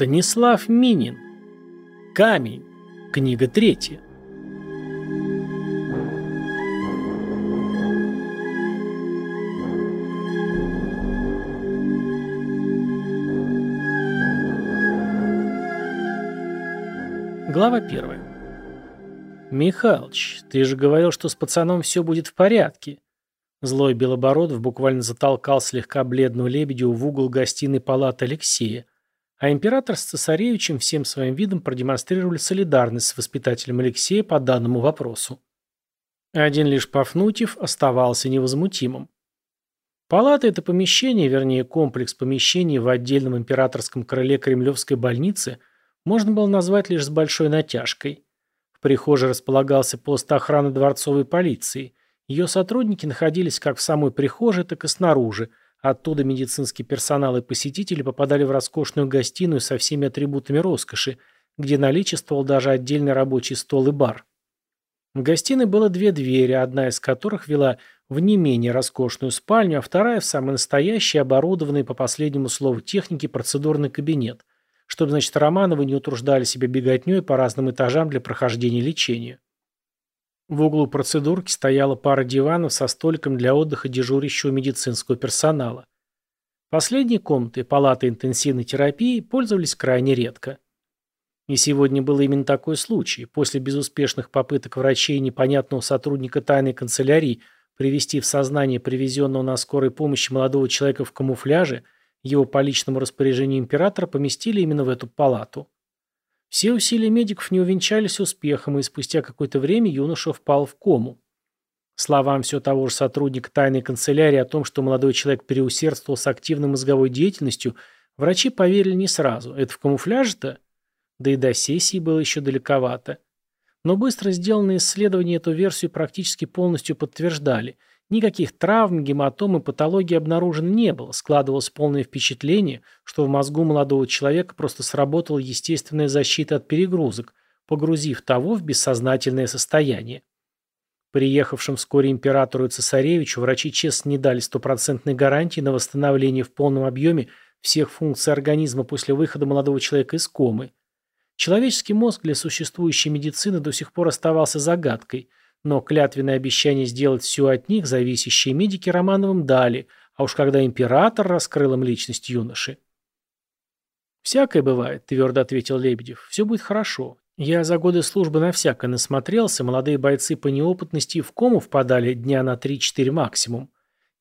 Станислав Минин. Камень. Книга третья. Глава первая. «Михалыч, ты же говорил, что с пацаном все будет в порядке». Злой Белобородов буквально затолкал слегка бледную лебедю в угол гостиной палаты Алексея, а император с цесаревичем всем своим видом продемонстрировали солидарность с воспитателем Алексея по данному вопросу. Один лишь Пафнутьев оставался невозмутимым. Палата – это помещение, вернее комплекс помещений в отдельном императорском крыле Кремлевской больницы – можно было назвать лишь с большой натяжкой. В прихожей располагался пост охраны дворцовой полиции. Ее сотрудники находились как в самой прихожей, так и снаружи. Оттуда медицинский персонал и посетители попадали в роскошную гостиную со всеми атрибутами роскоши, где наличествовал даже отдельный рабочий стол и бар. В гостиной было две двери, одна из которых вела в не менее роскошную спальню, а вторая в самый настоящий, оборудованный по последнему слову техники процедурный кабинет, чтобы, значит, Романовы не утруждали себя беготней по разным этажам для прохождения лечения. В углу процедурки стояла пара диванов со столиком для отдыха дежурящего медицинского персонала. Последние комнаты, палаты интенсивной терапии, пользовались крайне редко. И сегодня был именно такой случай. После безуспешных попыток врачей и непонятного сотрудника тайной канцелярии привести в сознание привезенного на скорой помощи молодого человека в камуфляже – его по личному распоряжению императора поместили именно в эту палату. Все усилия медиков не увенчались успехом, и спустя какое-то время юноша впал в кому. Словам все того же сотрудника тайной канцелярии о том, что молодой человек переусердствовал с активной мозговой деятельностью, врачи поверили не сразу. Это в камуфляже-то? Да и до сессии было еще далековато. Но быстро сделанные исследования эту версию практически полностью подтверждали – Никаких травм, гематом и патологии обнаружено не было. Складывалось полное впечатление, что в мозгу молодого человека просто сработала естественная защита от перегрузок, погрузив того в бессознательное состояние. Приехавшим вскоре императору и цесаревичу врачи честно не дали стопроцентной гарантии на восстановление в полном объеме всех функций организма после выхода молодого человека из комы. Человеческий мозг для существующей медицины до сих пор оставался загадкой – но клятвенное обещание сделать все от них зависящие медики Романовым дали, а уж когда император раскрыл им личность юноши. «Всякое бывает», – твердо ответил Лебедев. «Все будет хорошо. Я за годы службы на всякое насмотрелся, молодые бойцы по неопытности в кому впадали дня на 3-4 максимум.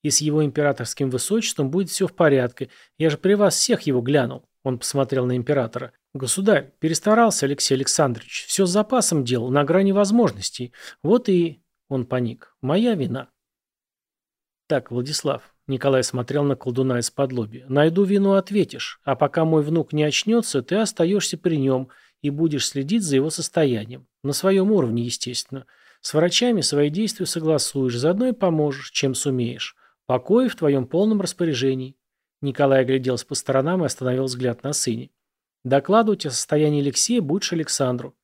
И с его императорским высочеством будет все в порядке. Я же при вас всех его глянул». Он посмотрел на императора. «Государь, перестарался Алексей Александрович. Все с запасом делал, на грани возможностей. Вот и...» Он паник. «Моя вина». «Так, Владислав», — Николай смотрел на колдуна из-под лоби, «найду вину, ответишь. А пока мой внук не очнется, ты остаешься при нем и будешь следить за его состоянием. На своем уровне, естественно. С врачами свои действия согласуешь, заодно и поможешь, чем сумеешь. Покой в твоем полном распоряжении». Николай огляделся по сторонам и остановил взгляд на сыне. Докладывать о состоянии Алексея будешь Александру.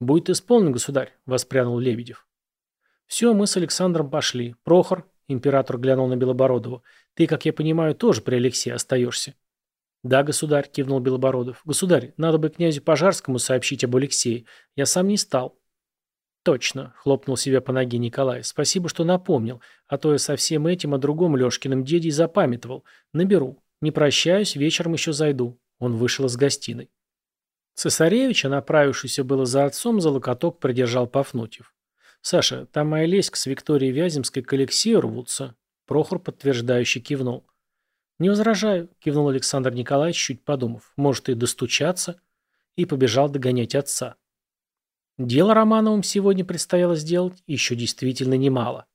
Будет исполнен, государь, воспрянул Лебедев. Все, мы с Александром пошли. Прохор, император глянул на Белобородову, ты, как я понимаю, тоже при Алексее остаешься. Да, государь, кивнул Белобородов. Государь, надо бы князю Пожарскому сообщить об Алексее. Я сам не стал. Точно, хлопнул себя по ноге Николай. Спасибо, что напомнил, а то я со всем этим о другом Лешкином деде и запамятовал. Наберу. Не прощаюсь, вечером еще зайду. Он вышел из гостиной. Цесаревича, направившийся было за отцом, за локоток придержал Пафнутьев. «Саша, там моя леська с Викторией Вяземской к Алексею рвутся». Прохор подтверждающе кивнул. «Не возражаю», — кивнул Александр Николаевич, чуть подумав. «Может, и достучаться?» И побежал догонять отца. Дело Романовым сегодня предстояло сделать еще действительно немало.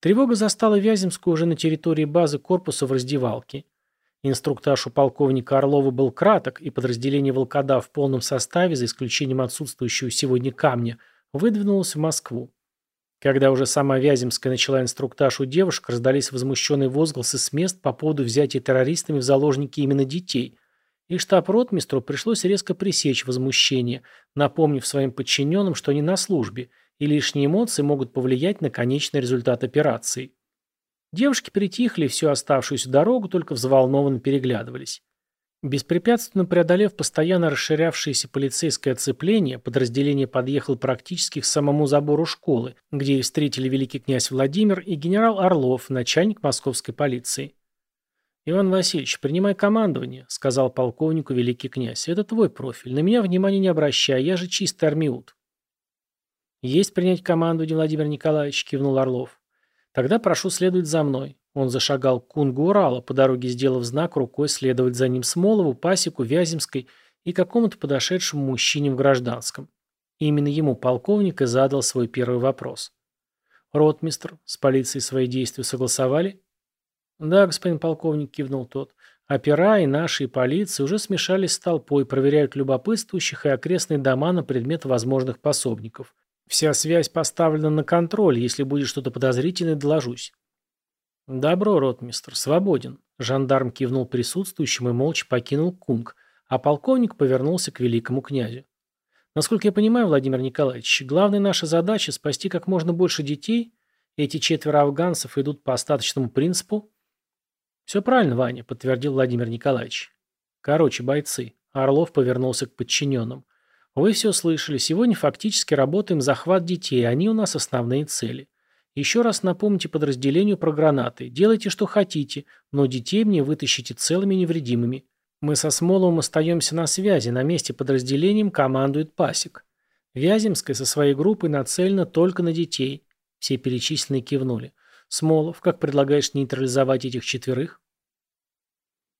Тревога застала Вяземскую уже на территории базы корпуса в раздевалке. Инструктаж у полковника Орлова был краток, и подразделение «Волкода» в полном составе, за исключением отсутствующего сегодня камня, выдвинулось в Москву. Когда уже сама Вяземская начала инструктаж у девушек, раздались возмущенные возгласы с мест по поводу взятия террористами в заложники именно детей, и штаб-ротмистру пришлось резко пресечь возмущение, напомнив своим подчиненным, что они на службе, и лишние эмоции могут повлиять на конечный результат операции. Девушки притихли всю оставшуюся дорогу только взволнованно переглядывались. Беспрепятственно преодолев постоянно расширявшееся полицейское оцепление, подразделение подъехало практически к самому забору школы, где их встретили великий князь Владимир и генерал Орлов, начальник московской полиции. «Иван Васильевич, принимай командование», — сказал полковнику великий князь. «Это твой профиль. На меня внимания не обращай, я же чистый армиут». «Есть принять командование, Владимир Николаевич», — кивнул Орлов. «Тогда прошу следовать за мной. Он зашагал к кунгу Урала, по дороге сделав знак рукой следовать за ним Смолову, Пасеку, Вяземской и какому-то подошедшему мужчине в гражданском. Именно ему полковник и задал свой первый вопрос. «Ротмистр, с полицией свои действия согласовали?» «Да, господин полковник», — кивнул тот. «Опера и наши, и полиция уже смешались с толпой, проверяют любопытствующих и окрестные дома на предмет возможных пособников. Вся связь поставлена на контроль, если будет что-то подозрительное, доложусь». «Добро, ротмистр, свободен», – жандарм кивнул присутствующим и молча покинул кунг, а полковник повернулся к великому князю. «Насколько я понимаю, Владимир Николаевич, главная наша задача – спасти как можно больше детей. Эти четверо афганцев идут по остаточному принципу?» «Все правильно, Ваня», – подтвердил Владимир Николаевич. «Короче, бойцы», – Орлов повернулся к подчиненным. «Вы все слышали, сегодня фактически работаем захват детей, они у нас основные цели». Еще раз напомните подразделению про гранаты. Делайте, что хотите, но детей мне вытащите целыми и невредимыми. Мы со Смоловым остаемся на связи, на месте подразделением командует Пасек. Вяземская со своей группой нацелена только на детей. Все перечисленные кивнули. Смолов, как предлагаешь нейтрализовать этих четверых?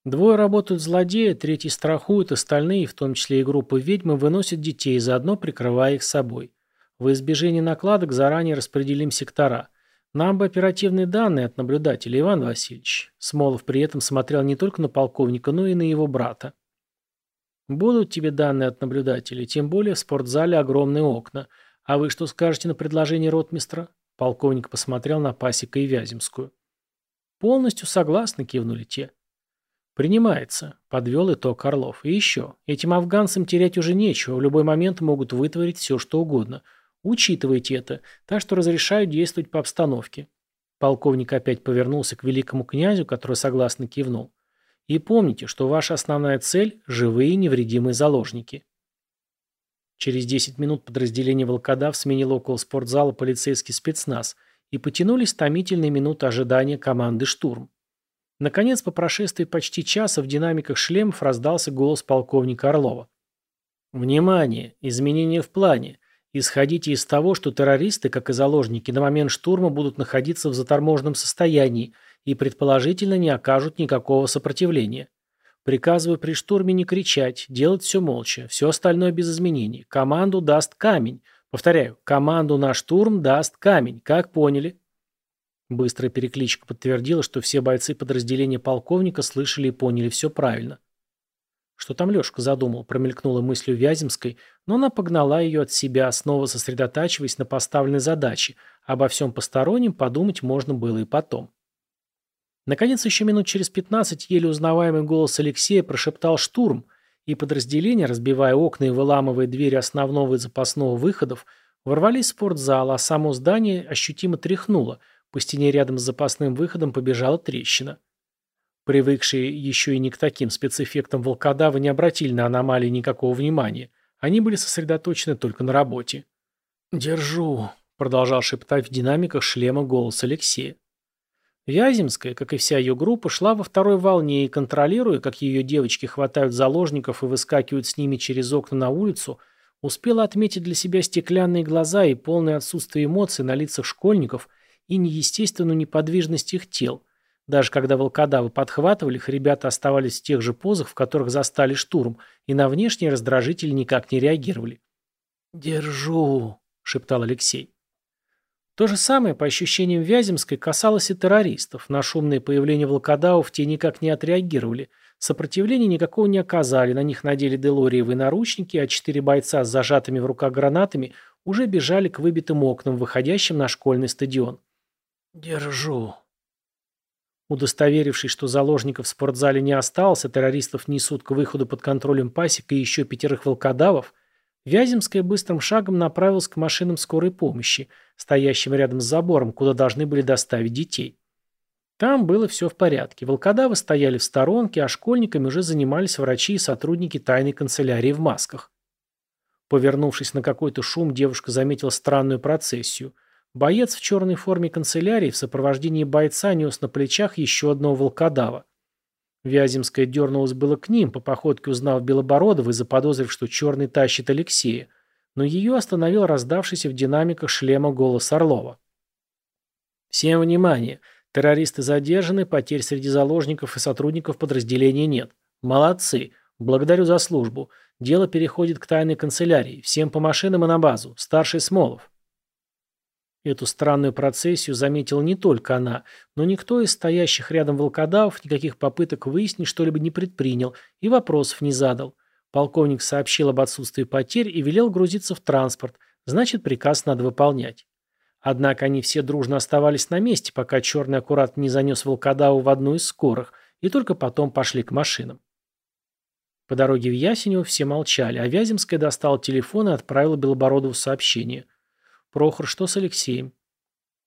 Двое работают злодеи, третий страхует, остальные, в том числе и группа ведьмы, выносят детей, заодно прикрывая их собой. В избежание накладок заранее распределим сектора. Нам бы оперативные данные от наблюдателя, Иван Васильевич. Смолов при этом смотрел не только на полковника, но и на его брата. Будут тебе данные от наблюдателей, тем более в спортзале огромные окна. А вы что скажете на предложение ротмистра? Полковник посмотрел на Пасека и Вяземскую. Полностью согласны, кивнули те. «Принимается», — подвел итог Орлов. «И еще. Этим афганцам терять уже нечего. В любой момент могут вытворить все, что угодно. Учитывайте это, так что разрешаю действовать по обстановке. Полковник опять повернулся к великому князю, который согласно кивнул. И помните, что ваша основная цель – живые невредимые заложники. Через 10 минут подразделение «Волкодав» сменило около спортзала полицейский спецназ и потянулись томительные минуты ожидания команды «Штурм». Наконец, по прошествии почти часа в динамиках шлемов раздался голос полковника Орлова. «Внимание! Изменения в плане! Исходите из того, что террористы, как и заложники, на момент штурма будут находиться в заторможенном состоянии и предположительно не окажут никакого сопротивления. Приказываю при штурме не кричать, делать все молча, все остальное без изменений. Команду даст камень. Повторяю, команду на штурм даст камень. Как поняли? Быстрая перекличка подтвердила, что все бойцы подразделения полковника слышали и поняли все правильно. Что там Лешка задумал, промелькнула мыслью Вяземской, но она погнала ее от себя, снова сосредотачиваясь на поставленной задаче. Обо всем постороннем подумать можно было и потом. Наконец, еще минут через пятнадцать еле узнаваемый голос Алексея прошептал «штурм», и подразделения, разбивая окна и выламывая двери основного и запасного выходов, ворвались в спортзал, а само здание ощутимо тряхнуло. По стене рядом с запасным выходом побежала трещина. Привыкшие еще и не к таким спецэффектам волкодавы не обратили на аномалии никакого внимания. Они были сосредоточены только на работе. «Держу», — продолжал шептать в динамиках шлема голос Алексея. Вяземская, как и вся ее группа, шла во второй волне и, контролируя, как ее девочки хватают заложников и выскакивают с ними через окна на улицу, успела отметить для себя стеклянные глаза и полное отсутствие эмоций на лицах школьников и неестественную неподвижность их тел – даже когда волкодавы подхватывали их, ребята оставались в тех же позах, в которых застали штурм, и на внешние раздражители никак не реагировали. «Держу», — шептал Алексей. То же самое, по ощущениям Вяземской, касалось и террористов. На шумное появление волкодавов те никак не отреагировали. Сопротивления никакого не оказали, на них надели делориевые наручники, а четыре бойца с зажатыми в руках гранатами уже бежали к выбитым окнам, выходящим на школьный стадион. «Держу», Удостоверившись, что заложников в спортзале не осталось, а террористов несут к выходу под контролем пасека и еще пятерых волкодавов, Вяземская быстрым шагом направилась к машинам скорой помощи, стоящим рядом с забором, куда должны были доставить детей. Там было все в порядке. Волкодавы стояли в сторонке, а школьниками уже занимались врачи и сотрудники тайной канцелярии в масках. Повернувшись на какой-то шум, девушка заметила странную процессию. Боец в черной форме канцелярии в сопровождении бойца нес на плечах еще одного волкодава. Вяземская дернулась было к ним, по походке узнав Белобородова и заподозрив, что черный тащит Алексея, но ее остановил раздавшийся в динамиках шлема голос Орлова. «Всем внимание! Террористы задержаны, потерь среди заложников и сотрудников подразделения нет. Молодцы! Благодарю за службу. Дело переходит к тайной канцелярии. Всем по машинам и на базу. Старший Смолов». Эту странную процессию заметила не только она, но никто из стоящих рядом волкодавов никаких попыток выяснить что-либо не предпринял и вопросов не задал. Полковник сообщил об отсутствии потерь и велел грузиться в транспорт, значит, приказ надо выполнять. Однако они все дружно оставались на месте, пока черный аккурат не занес волкодаву в одну из скорых, и только потом пошли к машинам. По дороге в Ясенево все молчали, а Вяземская достала телефон и отправила Белобородову сообщение – Прохор, что с Алексеем?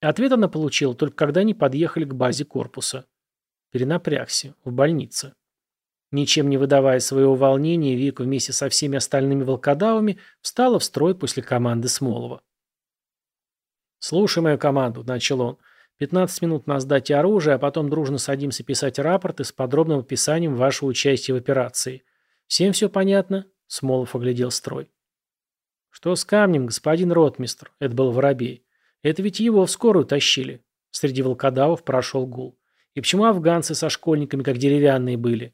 Ответ она получила только когда они подъехали к базе корпуса. Перенапрягся. В больнице. Ничем не выдавая своего волнения, Вика вместе со всеми остальными волкодавами встала в строй после команды Смолова. «Слушай мою команду», — начал он. «15 минут на сдате оружия, а потом дружно садимся писать рапорты с подробным описанием вашего участия в операции. Всем все понятно?» — Смолов оглядел строй. «Что с камнем, господин ротмистр?» — это был воробей. «Это ведь его в скорую тащили». Среди волкодавов прошел гул. «И почему афганцы со школьниками как деревянные были?»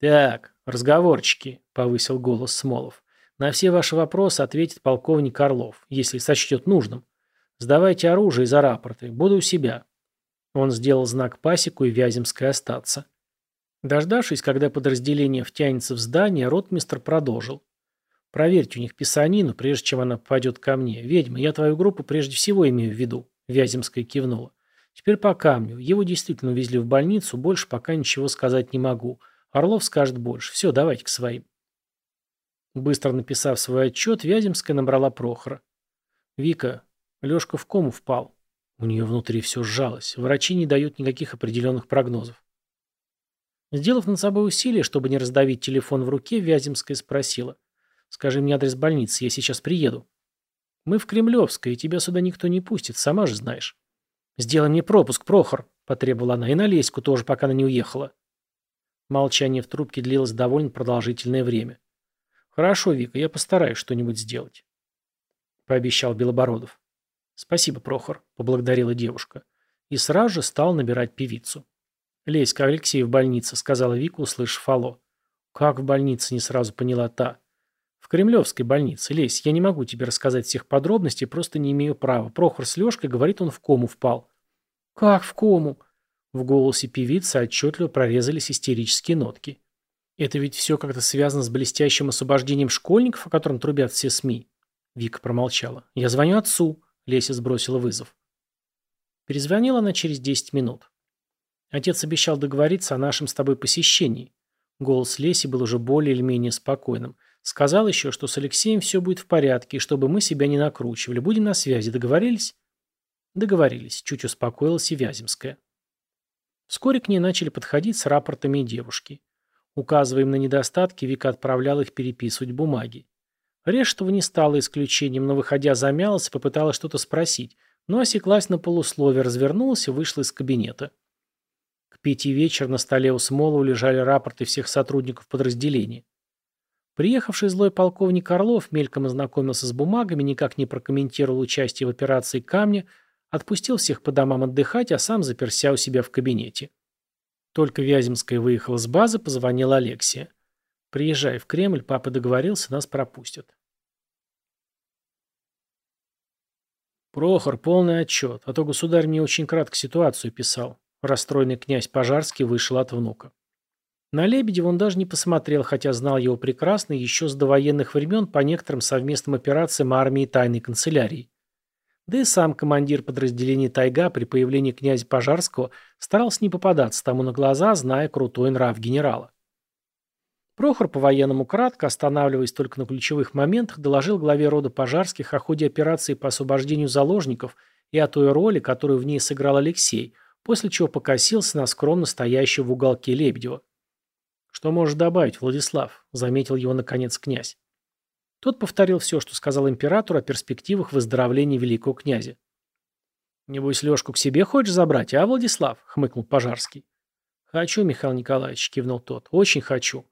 «Так, разговорчики», — повысил голос Смолов. «На все ваши вопросы ответит полковник Орлов, если сочтет нужным. Сдавайте оружие за рапорты. Буду у себя». Он сделал знак пасеку и Вяземской остаться. Дождавшись, когда подразделение втянется в здание, ротмистр продолжил. Проверьте у них писанину, прежде чем она попадет ко мне. Ведьма, я твою группу прежде всего имею в виду. Вяземская кивнула. Теперь по камню. Его действительно увезли в больницу, больше пока ничего сказать не могу. Орлов скажет больше. Все, давайте к своим. Быстро написав свой отчет, Вяземская набрала Прохора. «Вика, Лешка в кому впал?» У нее внутри все сжалось. Врачи не дают никаких определенных прогнозов. Сделав над собой усилие, чтобы не раздавить телефон в руке, Вяземская спросила. Скажи мне адрес больницы, я сейчас приеду. Мы в Кремлевской, и тебя сюда никто не пустит, сама же знаешь. Сделай мне пропуск, Прохор, потребовала она, и на Леську тоже, пока она не уехала. Молчание в трубке длилось довольно продолжительное время. Хорошо, Вика, я постараюсь что-нибудь сделать. Пообещал Белобородов. Спасибо, Прохор, поблагодарила девушка. И сразу же стал набирать певицу. Леська, Алексей в больнице, сказала Вика, услышав алло. Как в больнице, не сразу поняла та. Кремлевской больнице. Лесь, я не могу тебе рассказать всех подробностей, просто не имею права. Прохор с Лешкой, говорит, он в кому впал. Как в кому? В голосе певицы отчетливо прорезались истерические нотки. Это ведь все как-то связано с блестящим освобождением школьников, о котором трубят все СМИ. Вика промолчала. Я звоню отцу. Леся сбросила вызов. Перезвонила она через 10 минут. Отец обещал договориться о нашем с тобой посещении. Голос Леси был уже более или менее спокойным. Сказал еще, что с Алексеем все будет в порядке, и чтобы мы себя не накручивали. Будем на связи. Договорились? Договорились. Чуть успокоилась и Вяземская. Вскоре к ней начали подходить с рапортами девушки. Указывая на недостатки, Вика отправляла их переписывать бумаги. Рештова не стала исключением, но, выходя, замялась и попыталась что-то спросить, но осеклась на полусловие, развернулась и вышла из кабинета. К пяти вечера на столе у Смолова лежали рапорты всех сотрудников подразделения. Приехавший злой полковник Орлов мельком ознакомился с бумагами, никак не прокомментировал участие в операции «Камня», отпустил всех по домам отдыхать, а сам заперся у себя в кабинете. Только Вяземская выехала с базы, позвонила Алексия. «Приезжай в Кремль, папа договорился, нас пропустят». «Прохор, полный отчет, а то государь мне очень кратко ситуацию писал». Расстроенный князь Пожарский вышел от внука. На Лебедева он даже не посмотрел, хотя знал его прекрасно еще с довоенных времен по некоторым совместным операциям армии тайной канцелярии. Да и сам командир подразделения «Тайга» при появлении князя Пожарского старался не попадаться тому на глаза, зная крутой нрав генерала. Прохор по-военному кратко, останавливаясь только на ключевых моментах, доложил главе рода Пожарских о ходе операции по освобождению заложников и о той роли, которую в ней сыграл Алексей – после чего покосился на скромно стоящего в уголке Лебедева. «Что можешь добавить, Владислав?» – заметил его, наконец, князь. Тот повторил все, что сказал император о перспективах выздоровления великого князя. «Небось, Лешку к себе хочешь забрать, а, Владислав?» – хмыкнул Пожарский. «Хочу, Михаил Николаевич», – кивнул тот. «Очень хочу».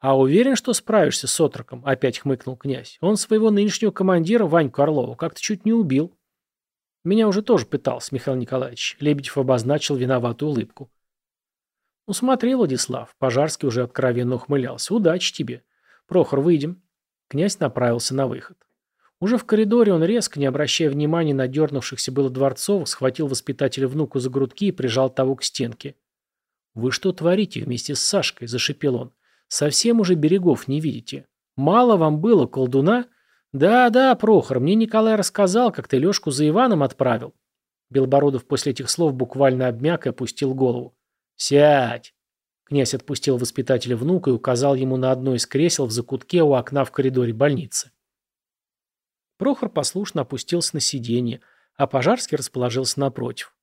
«А уверен, что справишься с отроком?» – опять хмыкнул князь. «Он своего нынешнего командира, Ваньку Орлова, как-то чуть не убил». «Меня уже тоже пытался, Михаил Николаевич». Лебедев обозначил виноватую улыбку. «Ну смотри, Владислав», – Пожарский уже откровенно ухмылялся. «Удачи тебе. Прохор, выйдем». Князь направился на выход. Уже в коридоре он резко, не обращая внимания на дернувшихся было Дворцовых, схватил воспитателя внуку за грудки и прижал того к стенке. «Вы что творите вместе с Сашкой?» – зашипел он. Совсем уже берегов не видите. Мало вам было колдуна? Да-да, Прохор, мне Николай рассказал, как ты Лешку за Иваном отправил. Белобородов после этих слов буквально обмяк и опустил голову. «Сядь!» Князь отпустил воспитателя внука и указал ему на одно из кресел в закутке у окна в коридоре больницы. Прохор послушно опустился на сиденье, а Пожарский расположился напротив.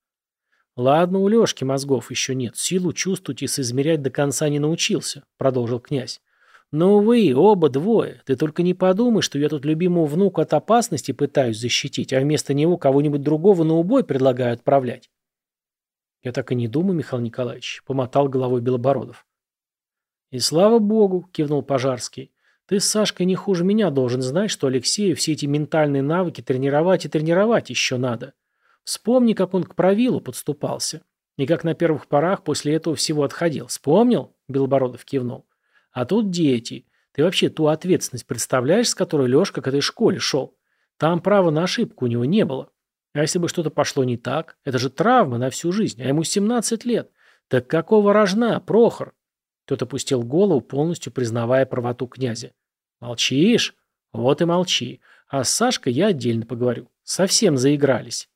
«Ладно, у Лешки мозгов еще нет, силу чувствовать и соизмерять до конца не научился», — продолжил князь. «Но вы, оба двое, ты только не подумай, что я тут любимого внука от опасности пытаюсь защитить, а вместо него кого-нибудь другого на убой предлагаю отправлять». «Я так и не думаю, Михаил Николаевич», — помотал головой Белобородов. «И слава богу», — кивнул Пожарский, — «ты с Сашкой не хуже меня должен знать, что Алексею все эти ментальные навыки тренировать и тренировать еще надо». Вспомни, как он к правилу подступался. И как на первых порах после этого всего отходил. Вспомнил? Белобородов кивнул. А тут дети. Ты вообще ту ответственность представляешь, с которой Лешка к этой школе шел? Там права на ошибку у него не было. А если бы что-то пошло не так? Это же травма на всю жизнь, а ему 17 лет. Так какого рожна, Прохор? Тот опустил голову, полностью признавая правоту князя. Молчишь? Вот и молчи. А с Сашкой я отдельно поговорю. Совсем заигрались.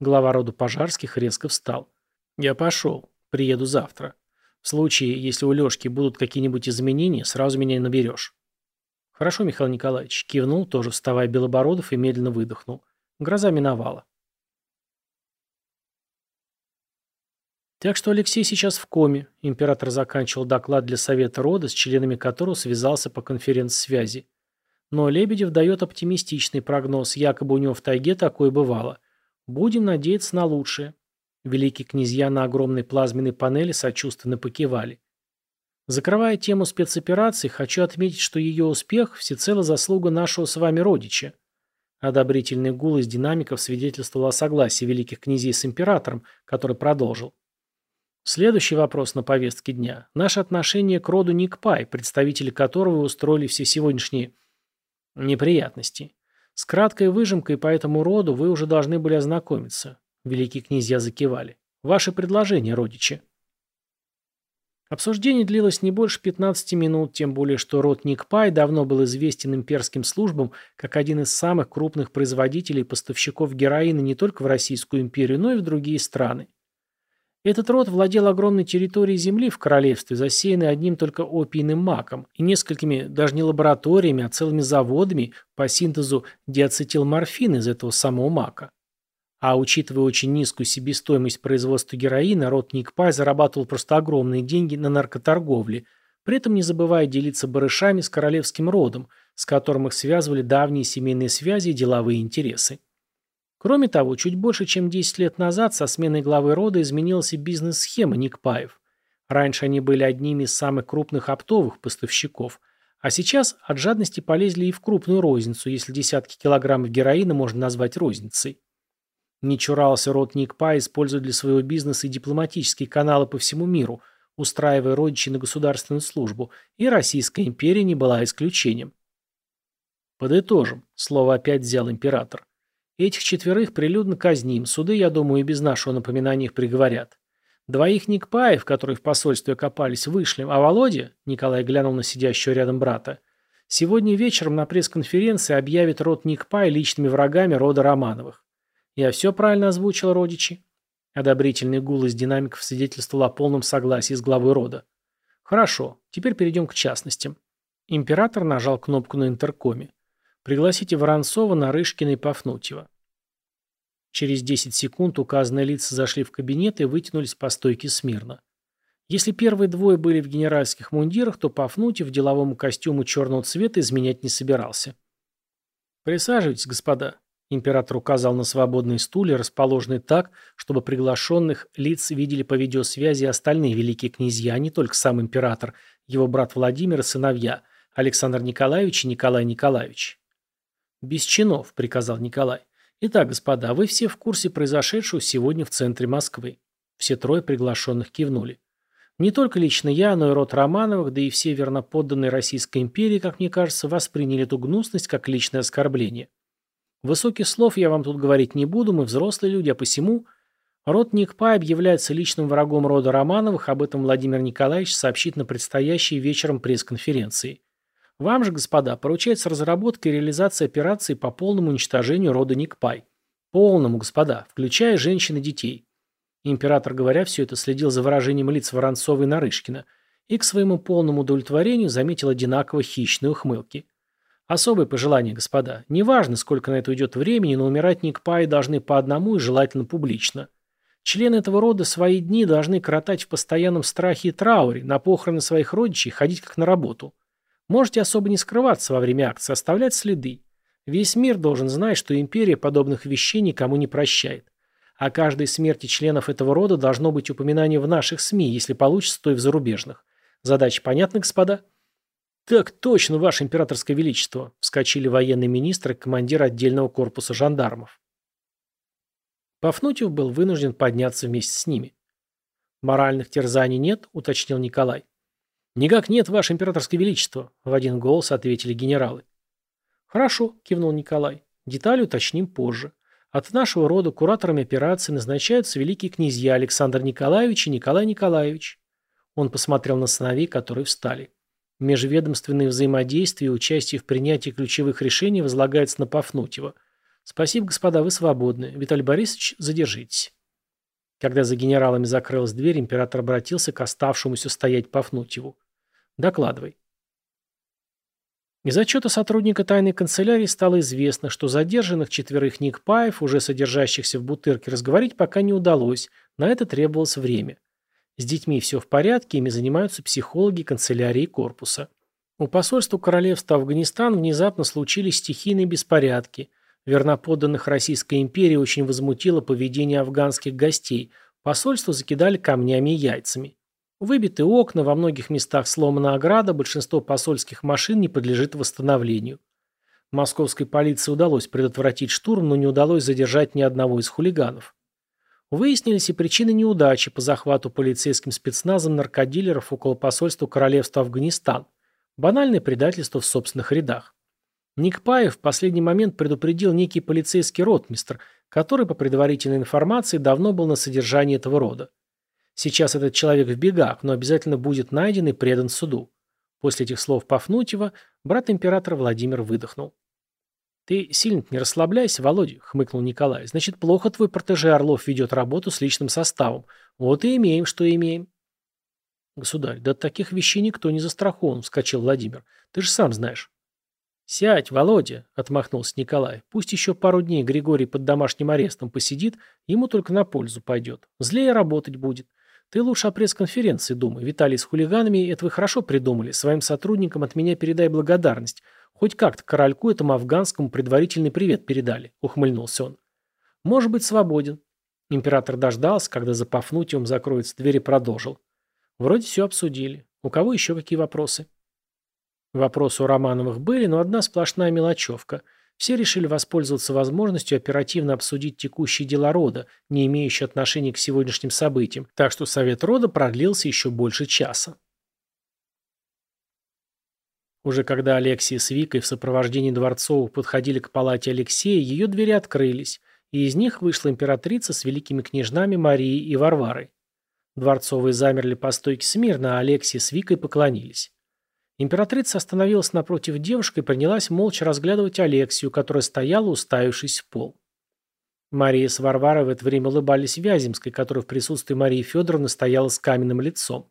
Глава рода Пожарских резко встал. «Я пошел. Приеду завтра. В случае, если у Лешки будут какие-нибудь изменения, сразу меня наберешь». «Хорошо, Михаил Николаевич», кивнул, тоже вставая Белобородов и медленно выдохнул. Гроза миновала. Так что Алексей сейчас в коме. Император заканчивал доклад для Совета рода, с членами которого связался по конференц-связи. Но Лебедев дает оптимистичный прогноз, якобы у него в тайге такое бывало. Будем надеяться на лучшее. Великие князья на огромной плазменной панели сочувственно покивали. Закрывая тему спецопераций, хочу отметить, что ее успех – всецело заслуга нашего с вами родича. Одобрительный гул из динамиков свидетельствовал о согласии великих князей с императором, который продолжил. Следующий вопрос на повестке дня – наше отношение к роду Никпай, представители которого устроили все сегодняшние неприятности. С краткой выжимкой по этому роду вы уже должны были ознакомиться. Великие князья закивали. Ваши предложения, родичи. Обсуждение длилось не больше 15 минут, тем более что род Никпай давно был известен имперским службам как один из самых крупных производителей и поставщиков героина не только в Российскую империю, но и в другие страны. Этот род владел огромной территорией земли в королевстве, засеянной одним только опийным маком и несколькими, даже не лабораториями, а целыми заводами по синтезу диацетилморфина из этого самого мака. А учитывая очень низкую себестоимость производства героина, род Никпай зарабатывал просто огромные деньги на наркоторговле, при этом не забывая делиться барышами с королевским родом, с которым их связывали давние семейные связи и деловые интересы. Кроме того, чуть больше, чем 10 лет назад со сменой главы рода изменилась и бизнес-схема Никпаев. Раньше они были одними из самых крупных оптовых поставщиков, а сейчас от жадности полезли и в крупную розницу, если десятки килограммов героина можно назвать розницей. Не чурался род Никпа использовать для своего бизнеса и дипломатические каналы по всему миру, устраивая родичей на государственную службу, и Российская империя не была исключением. Подытожим, слово опять взял император. Этих четверых прилюдно казним. Суды, я думаю, и без нашего напоминания их приговорят. Двоих Никпаев, которые в посольстве копались, вышли, а Володя, Николай глянул на сидящего рядом брата, сегодня вечером на пресс-конференции объявит род Никпай личными врагами рода Романовых. Я все правильно озвучил, родичи? Одобрительный гул из динамиков свидетельствовал о полном согласии с главой рода. Хорошо, теперь перейдем к частностям. Император нажал кнопку на интеркоме. Пригласите Воронцова, Нарышкина и Пафнутьева. Через 10 секунд указанные лица зашли в кабинет и вытянулись по стойке смирно. Если первые двое были в генеральских мундирах, то Пафнутьев деловому костюму черного цвета изменять не собирался. «Присаживайтесь, господа», — император указал на свободные стулья, расположенные так, чтобы приглашенных лиц видели по видеосвязи остальные великие князья, а не только сам император, его брат Владимир и сыновья, Александр Николаевич и Николай Николаевич. «Без чинов», — приказал Николай. «Итак, господа, вы все в курсе произошедшего сегодня в центре Москвы». Все трое приглашенных кивнули. Не только лично я, но и род Романовых, да и все верноподданные Российской империи, как мне кажется, восприняли эту гнусность как личное оскорбление. Высоких слов я вам тут говорить не буду, мы взрослые люди, а посему... Род Никпай объявляется личным врагом рода Романовых, об этом Владимир Николаевич сообщит на предстоящей вечером пресс-конференции. Вам же, господа, поручается разработка и реализация операции по полному уничтожению рода Никпай. Полному, господа, включая женщин и детей. Император, говоря все это, следил за выражением лиц Воронцова и Нарышкина и к своему полному удовлетворению заметил одинаково хищные ухмылки. Особое пожелание, господа. Неважно, сколько на это уйдет времени, но умирать Никпаи должны по одному и желательно публично. Члены этого рода свои дни должны коротать в постоянном страхе и трауре, на похороны своих родичей ходить как на работу. Можете особо не скрываться во время акции, оставлять следы. Весь мир должен знать, что империя подобных вещей никому не прощает. О каждой смерти членов этого рода должно быть упоминание в наших СМИ, если получится, то и в зарубежных. Задача понятна, господа? Так точно, ваше императорское величество, вскочили военный министр и командир отдельного корпуса жандармов. Пафнутьев был вынужден подняться вместе с ними. «Моральных терзаний нет?» – уточнил Николай. «Никак нет, ваше императорское величество», – в один голос ответили генералы. «Хорошо», – кивнул Николай. «Детали уточним позже. От нашего рода кураторами операции назначаются великие князья Александр Николаевич и Николай Николаевич. Он посмотрел на сыновей, которые встали. Межведомственные взаимодействия и участие в принятии ключевых решений возлагается на Пафнутьева. Спасибо, господа, вы свободны. Виталий Борисович, задержитесь. Когда за генералами закрылась дверь, император обратился к оставшемуся стоять Пафнутьеву. Докладывай. Из отчета сотрудника тайной канцелярии стало известно, что задержанных четверых Никпаев, уже содержащихся в Бутырке, разговорить пока не удалось, на это требовалось время. С детьми все в порядке, ими занимаются психологи канцелярии корпуса. У посольства королевства Афганистан внезапно случились стихийные беспорядки. Верноподданных Российской империи очень возмутило поведение афганских гостей. Посольство закидали камнями и яйцами. Выбиты окна, во многих местах сломана ограда, большинство посольских машин не подлежит восстановлению. Московской полиции удалось предотвратить штурм, но не удалось задержать ни одного из хулиганов. Выяснились и причины неудачи по захвату полицейским спецназом наркодилеров около посольства Королевства Афганистан. Банальное предательство в собственных рядах. Никпаев в последний момент предупредил некий полицейский ротмистр, который, по предварительной информации, давно был на содержании этого рода. Сейчас этот человек в бегах, но обязательно будет найден и предан суду. После этих слов Пафнутьева брат императора Владимир выдохнул. «Ты сильно не расслабляйся, Володя», — хмыкнул Николай. «Значит, плохо твой протеже Орлов ведет работу с личным составом. Вот и имеем, что имеем». «Государь, да от таких вещей никто не застрахован», — вскочил Владимир. «Ты же сам знаешь». «Сядь, Володя», — отмахнулся Николай. «Пусть еще пару дней Григорий под домашним арестом посидит, ему только на пользу пойдет. Злее работать будет. Ты лучше о пресс-конференции думай. Виталий с хулиганами, это вы хорошо придумали. Своим сотрудникам от меня передай благодарность. Хоть как-то корольку этому афганскому предварительный привет передали, ухмыльнулся он. Может быть свободен. Император дождался, когда за Пафнутием закроется дверь и продолжил. Вроде все обсудили. У кого еще какие вопросы? Вопросы у Романовых были, но одна сплошная мелочевка – все решили воспользоваться возможностью оперативно обсудить текущие дела рода, не имеющие отношения к сегодняшним событиям, так что совет рода продлился еще больше часа. Уже когда Алексия с Викой в сопровождении Дворцовых подходили к палате Алексея, ее двери открылись, и из них вышла императрица с великими княжнами Марией и Варварой. Дворцовые замерли по стойке смирно, а Алексия с Викой поклонились. Императрица остановилась напротив девушки и принялась молча разглядывать Алексию, которая стояла, уставившись в пол. Мария с Варварой в это время улыбались Вяземской, которая в присутствии Марии Федоровны стояла с каменным лицом.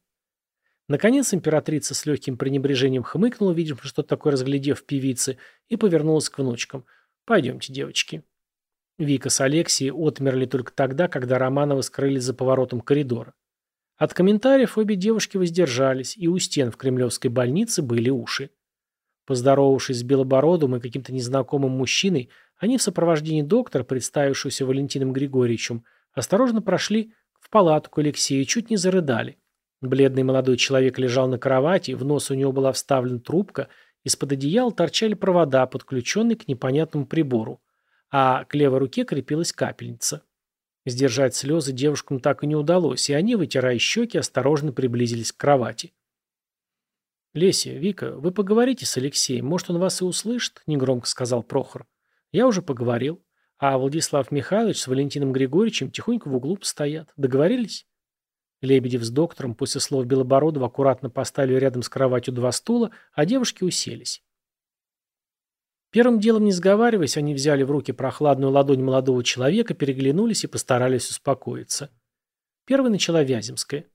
Наконец императрица с легким пренебрежением хмыкнула, видимо, что такое разглядев певицы, и повернулась к внучкам. «Пойдемте, девочки». Вика с Алексией отмерли только тогда, когда Романовы скрылись за поворотом коридора. От комментариев обе девушки воздержались, и у стен в кремлевской больнице были уши. Поздоровавшись с Белобородом и каким-то незнакомым мужчиной, они в сопровождении доктора, представившегося Валентином Григорьевичем, осторожно прошли в палату к Алексею и чуть не зарыдали. Бледный молодой человек лежал на кровати, в нос у него была вставлена трубка, из-под одеяла торчали провода, подключенные к непонятному прибору, а к левой руке крепилась капельница. Сдержать слезы девушкам так и не удалось, и они, вытирая щеки, осторожно приблизились к кровати. «Леся, Вика, вы поговорите с Алексеем, может, он вас и услышит», — негромко сказал Прохор. «Я уже поговорил. А Владислав Михайлович с Валентином Григорьевичем тихонько в углу постоят. Договорились?» Лебедев с доктором после слов Белобородова аккуратно поставили рядом с кроватью два стула, а девушки уселись. Первым делом, не сговариваясь, они взяли в руки прохладную ладонь молодого человека, переглянулись и постарались успокоиться. Первой начала Вяземская.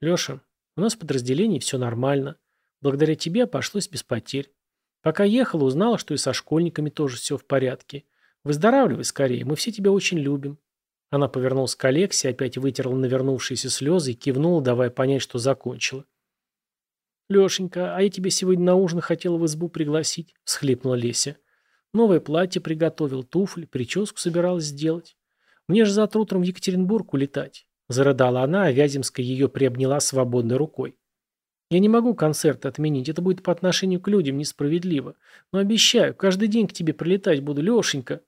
«Леша, у нас в подразделении все нормально. Благодаря тебе обошлось без потерь. Пока ехала, узнала, что и со школьниками тоже все в порядке. Выздоравливай скорее, мы все тебя очень любим». Она повернулась к Алексе, опять вытерла навернувшиеся слезы и кивнула, давая понять, что закончила. «Лешенька, а я тебя сегодня на ужин хотела в избу пригласить», — всхлипнула Леся. «Новое платье приготовил, туфли, прическу собиралась сделать. Мне же завтра утром в Екатеринбург улетать. Зарыдала она, а Вяземская ее приобняла свободной рукой. «Я не могу концерт отменить, это будет по отношению к людям несправедливо. Но обещаю, каждый день к тебе прилетать буду, Лешенька».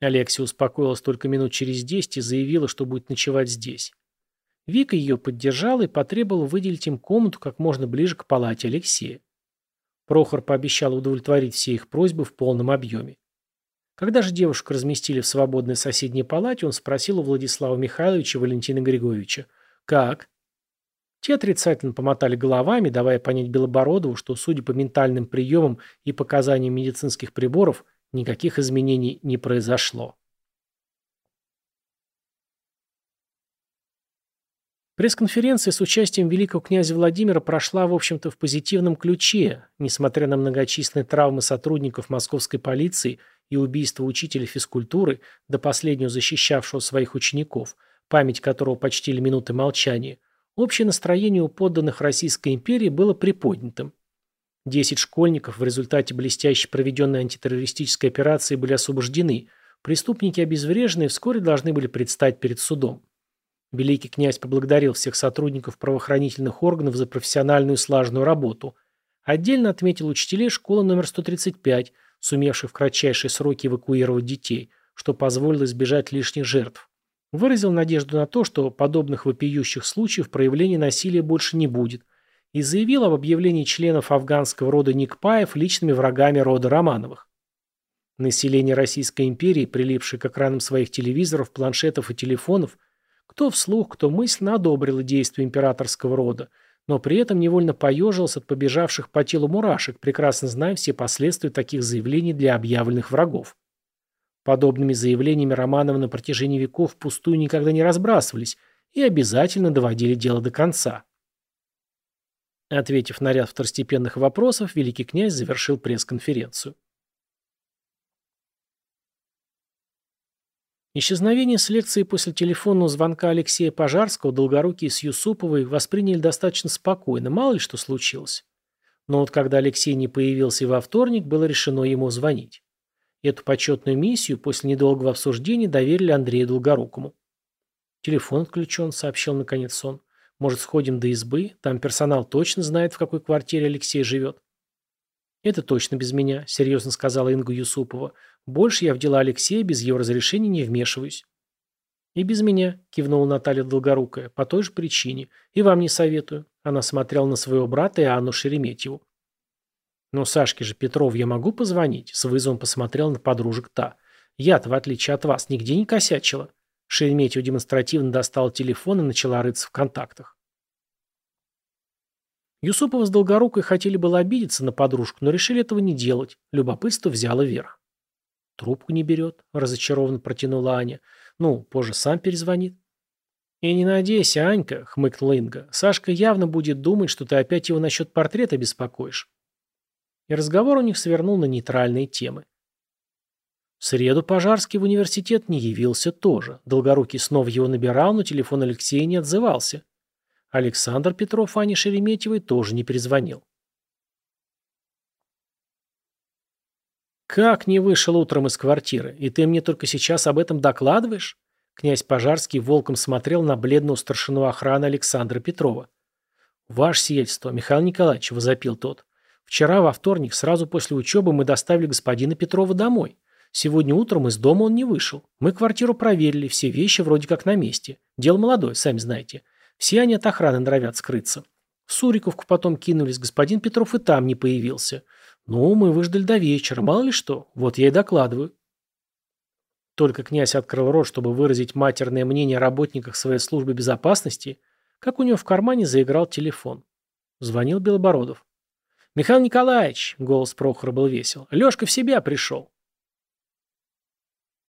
Алексия успокоилась только минут через десять и заявила, что будет ночевать здесь. Вика ее поддержала и потребовала выделить им комнату как можно ближе к палате Алексея. Прохор пообещал удовлетворить все их просьбы в полном объеме. Когда же девушку разместили в свободной соседней палате, он спросил у Владислава Михайловича Валентина Григорьевича. «Как?» Те отрицательно помотали головами, давая понять Белобородову, что, судя по ментальным приемам и показаниям медицинских приборов, никаких изменений не произошло. Пресс-конференция с участием великого князя Владимира прошла, в общем-то, в позитивном ключе, несмотря на многочисленные травмы сотрудников московской полиции и убийство учителя физкультуры, до последнего защищавшего своих учеников, память которого почтили минуты молчания, общее настроение у подданных Российской империи было приподнятым. Десять школьников в результате блестяще проведенной антитеррористической операции были освобождены, преступники обезврежены вскоре должны были предстать перед судом. Великий князь поблагодарил всех сотрудников правоохранительных органов за профессиональную и слаженную работу. Отдельно отметил учителей школы номер 135, сумевших в кратчайшие сроки эвакуировать детей, что позволило избежать лишних жертв. Выразил надежду на то, что подобных вопиющих случаев проявления насилия больше не будет, и заявил об объявлении членов афганского рода Никпаев личными врагами рода Романовых. Население Российской империи, прилипшее к экранам своих телевизоров, планшетов и телефонов, кто вслух, кто мысленно одобрил действия императорского рода, но при этом невольно поежился от побежавших по телу мурашек, прекрасно зная все последствия таких заявлений для объявленных врагов. Подобными заявлениями Романовы на протяжении веков впустую никогда не разбрасывались и обязательно доводили дело до конца. Ответив на ряд второстепенных вопросов, великий князь завершил пресс-конференцию. Исчезновение с лекции после телефонного звонка Алексея Пожарского Долгорукий с Юсуповой восприняли достаточно спокойно, мало ли что случилось. Но вот когда Алексей не появился во вторник, было решено ему звонить. Эту почетную миссию после недолгого обсуждения доверили Андрею Долгорукому. «Телефон отключен», — сообщил наконец он. «Может, сходим до избы? Там персонал точно знает, в какой квартире Алексей живет». «Это точно без меня», — серьезно сказала Инга Юсупова. Больше я в дела Алексея без его разрешения не вмешиваюсь. И без меня, кивнула Наталья Долгорукая, по той же причине. И вам не советую. Она смотрела на своего брата и Анну Шереметьеву. Но Сашке же Петров я могу позвонить? С вызовом посмотрел на подружек та. Я-то, в отличие от вас, нигде не косячила. Шереметьева демонстративно достала телефон и начала рыться в контактах. Юсупова с Долгорукой хотели было обидеться на подружку, но решили этого не делать. Любопытство взяло верх. Трубку не берет, разочарованно протянула Аня. Ну, позже сам перезвонит. «И не надейся, Анька», — хмыкнула Инга. «Сашка явно будет думать, что ты опять его насчет портрета беспокоишь». И разговор у них свернул на нейтральные темы. В среду Пожарский в университет не явился тоже. Долгорукий снова его набирал, но телефон Алексея не отзывался. Александр Петров Ане Шереметьевой тоже не перезвонил. «Как не вышел утром из квартиры? И ты мне только сейчас об этом докладываешь?» Князь Пожарский волком смотрел на бледного старшину охраны Александра Петрова. «Ваше сиятельство, Михаил Николаевич», — возопил тот. «Вчера, во вторник, сразу после учебы мы доставили господина Петрова домой. Сегодня утром из дома он не вышел. Мы квартиру проверили, все вещи вроде как на месте. Дело молодое, сами знаете. Все они от охраны норовят скрыться. В Суриковку потом кинулись, господин Петров и там не появился. Ну, мы выждали до вечера, мало ли что. Вот я и докладываю. Только князь открыл рот, чтобы выразить матерное мнение о работниках своей службы безопасности, как у него в кармане заиграл телефон. Звонил Белобородов. «Михаил Николаевич!» — голос Прохора был весел. «Лешка в себя пришел!»